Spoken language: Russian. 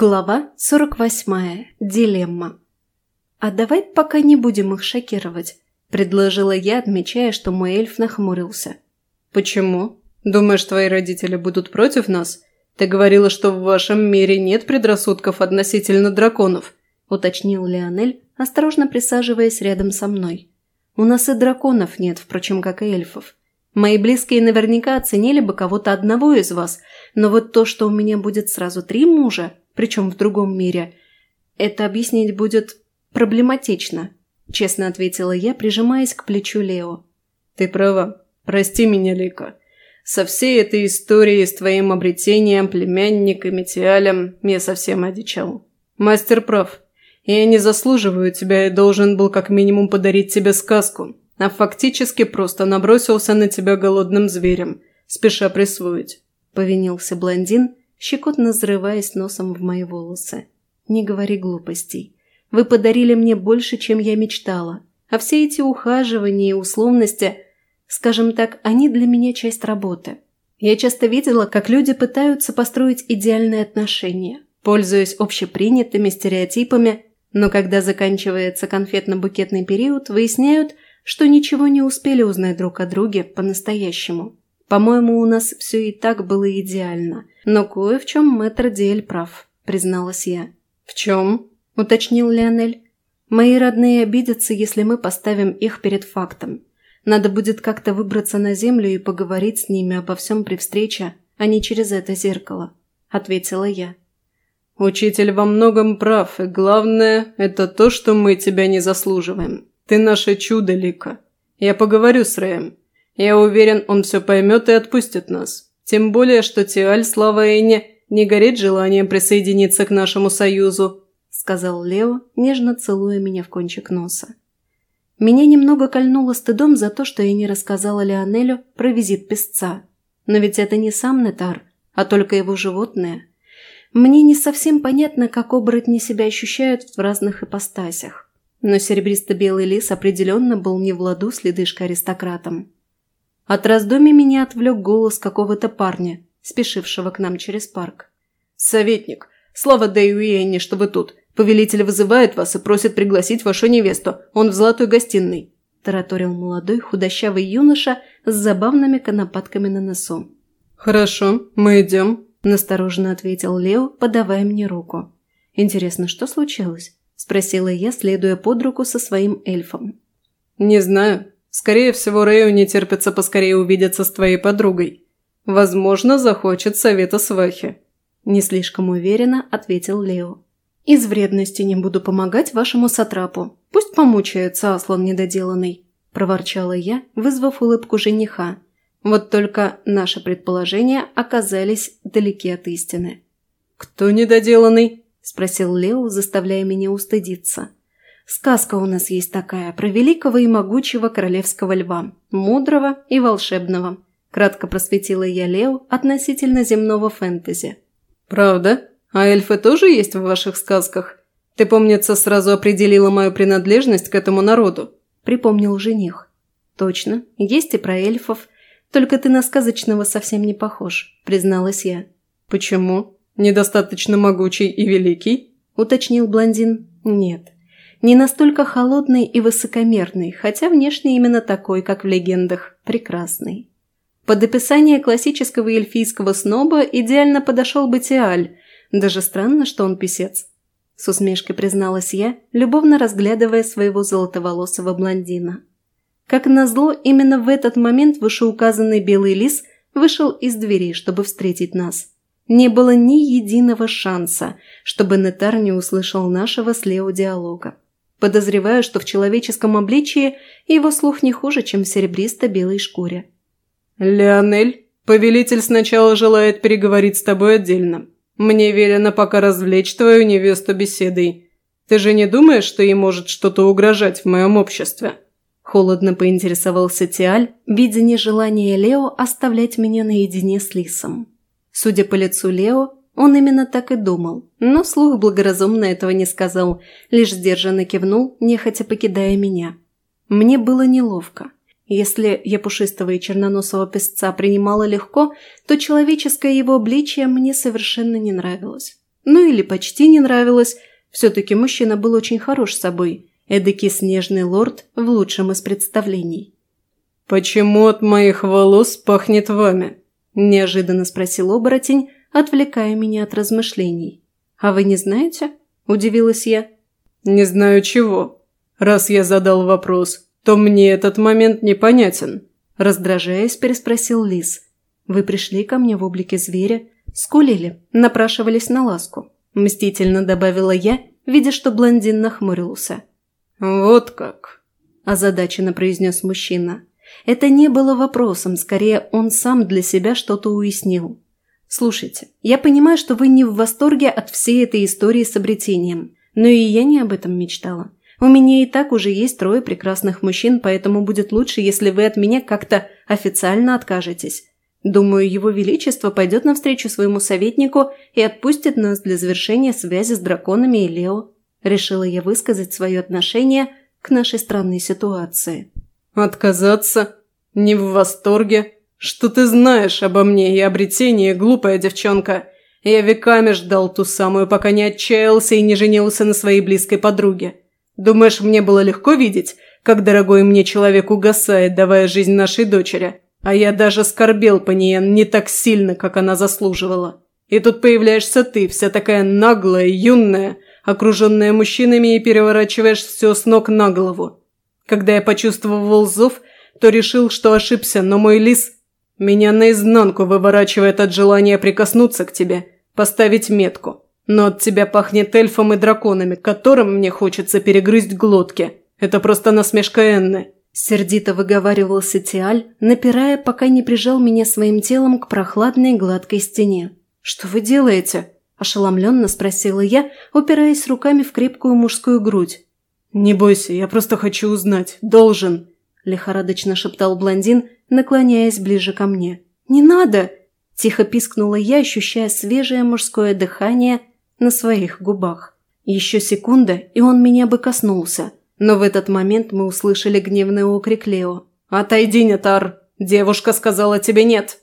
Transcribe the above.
Глава 48. Дилемма. «А давай пока не будем их шокировать», – предложила я, отмечая, что мой эльф нахмурился. «Почему? Думаешь, твои родители будут против нас? Ты говорила, что в вашем мире нет предрассудков относительно драконов», – уточнил Леонель, осторожно присаживаясь рядом со мной. «У нас и драконов нет, впрочем, как и эльфов. Мои близкие наверняка оценили бы кого-то одного из вас, но вот то, что у меня будет сразу три мужа – причем в другом мире. Это объяснить будет проблематично», – честно ответила я, прижимаясь к плечу Лео. «Ты права. Прости меня, Лика. Со всей этой историей с твоим обретением, племянниками, Тиалем я совсем одичал. Мастер прав. Я не заслуживаю тебя и должен был как минимум подарить тебе сказку, а фактически просто набросился на тебя голодным зверем, спеша присвоить», – повинился блондин, щекотно взрываясь носом в мои волосы. «Не говори глупостей. Вы подарили мне больше, чем я мечтала. А все эти ухаживания и условности, скажем так, они для меня часть работы. Я часто видела, как люди пытаются построить идеальные отношения, пользуясь общепринятыми стереотипами, но когда заканчивается конфетно-букетный период, выясняют, что ничего не успели узнать друг о друге по-настоящему. По-моему, у нас все и так было идеально. Но кое в чем мэтр Диэль прав, призналась я. В чем? Уточнил Леонель. Мои родные обидятся, если мы поставим их перед фактом. Надо будет как-то выбраться на землю и поговорить с ними обо всем при встрече, а не через это зеркало», – ответила я. «Учитель во многом прав, и главное – это то, что мы тебя не заслуживаем. Ты наше чудо, Лика. Я поговорю с Рэем. Я уверен, он все поймет и отпустит нас. Тем более, что Тиаль, слава Эйне, не горит желанием присоединиться к нашему союзу», – сказал Лео, нежно целуя меня в кончик носа. Меня немного кольнуло стыдом за то, что я не рассказала Леонелю про визит песца. Но ведь это не сам Нетар, а только его животное. Мне не совсем понятно, как оборотни себя ощущают в разных ипостасях. Но серебристо-белый лис определенно был не в ладу с ледышкой-аристократом. От раздумий меня отвлек голос какого-то парня, спешившего к нам через парк. «Советник, слава Дэю и Энни, что вы тут. Повелитель вызывает вас и просит пригласить вашу невесту. Он в золотой гостиной», – тараторил молодой худощавый юноша с забавными конопатками на носу. «Хорошо, мы идем», – настороженно ответил Лео, подавая мне руку. «Интересно, что случилось?» – спросила я, следуя под руку со своим эльфом. «Не знаю», Скорее всего, Рэю не терпится поскорее увидеться с твоей подругой. Возможно, захочет совета свахи». Не слишком уверенно ответил Лео. «Из вредности не буду помогать вашему сатрапу. Пусть помучается Аслан недоделанный», – проворчала я, вызвав улыбку жениха. Вот только наши предположения оказались далеки от истины. «Кто недоделанный?» – спросил Лео, заставляя меня устыдиться. Сказка у нас есть такая про великого и могучего королевского льва, мудрого и волшебного. Кратко просветила я Лео относительно земного фэнтези. «Правда? А эльфы тоже есть в ваших сказках? Ты, помнится, сразу определила мою принадлежность к этому народу?» Припомнил жених. «Точно, есть и про эльфов. Только ты на сказочного совсем не похож», призналась я. «Почему? Недостаточно могучий и великий?» уточнил блондин. «Нет, не настолько холодный и высокомерный, хотя внешне именно такой, как в легендах, прекрасный. Под описание классического эльфийского сноба идеально подошел бы Тиаль, даже странно, что он писец. С усмешкой призналась я, любовно разглядывая своего золотоволосого блондина. Как назло, именно в этот момент вышеуказанный белый лис вышел из двери, чтобы встретить нас. Не было ни единого шанса, чтобы Нетар не услышал нашего с Лео диалога. Подозреваю, что в человеческом обличии его слух не хуже, чем в серебристо-белой шкуре. «Леонель, повелитель сначала желает переговорить с тобой отдельно. Мне велено пока развлечь твою невесту беседой. Ты же не думаешь, что ей может что-то угрожать в моем обществе?» Холодно поинтересовался Тиаль, видя нежелание Лео оставлять меня наедине с Лисом. Судя по лицу Лео, он именно так и думал, но слух благоразумно этого не сказал, лишь сдержанно кивнул, нехотя покидая меня. Мне было неловко. Если я пушистого и черноносого песца принимала легко, то человеческое его обличие мне совершенно не нравилось. Ну или почти не нравилось. Все-таки мужчина был очень хорош собой. Эдакий снежный лорд в лучшем из представлений. «Почему от моих волос пахнет вами?» – неожиданно спросил оборотень, отвлекая меня от размышлений. «А вы не знаете?» – удивилась я. «Не знаю чего. Раз я задал вопрос, то мне этот момент непонятен», – раздражаясь, переспросил лис. «Вы пришли ко мне в облике зверя, скулили, напрашивались на ласку», – мстительно добавила я, видя, что блондин нахмурился. «Вот как», – озадаченно произнес мужчина. Это не было вопросом, скорее он сам для себя что-то уяснил. «Слушайте, я понимаю, что вы не в восторге от всей этой истории с обретением, но и я не об этом мечтала. У меня и так уже есть трое прекрасных мужчин, поэтому будет лучше, если вы от меня как-то официально откажетесь. Думаю, его величество пойдет навстречу своему советнику и отпустит нас для завершения связи с драконами и Лео. Решила я высказать свое отношение к нашей странной ситуации. «Отказаться? Не в восторге? Что ты знаешь обо мне и обретении, глупая девчонка? Я веками ждал ту самую, пока не отчаялся и не женился на своей близкой подруге. Думаешь, мне было легко видеть, как дорогой мне человек угасает, давая жизнь нашей дочери? А я даже скорбел по ней не так сильно, как она заслуживала. И тут появляешься ты, вся такая наглая, юная, окруженная мужчинами и переворачиваешь все с ног на голову. Когда я почувствовал зов, то решил, что ошибся, но мой лис меня наизнанку выворачивает от желания прикоснуться к тебе, поставить метку. Но от тебя пахнет эльфом и драконами, которым мне хочется перегрызть глотки. Это просто насмешка Энны. Сердито выговаривался Тиаль, напирая, пока не прижал меня своим телом к прохладной гладкой стене. «Что вы делаете?» – ошеломленно спросила я, упираясь руками в крепкую мужскую грудь. «Не бойся, я просто хочу узнать. Должен!» – лихорадочно шептал блондин, наклоняясь ближе ко мне. «Не надо!» – тихо пискнула я, ощущая свежее мужское дыхание на своих губах. Еще секунда, и он меня бы коснулся. Но в этот момент мы услышали гневный окрик Лео. «Отойди, Нетар! Девушка сказала тебе нет!»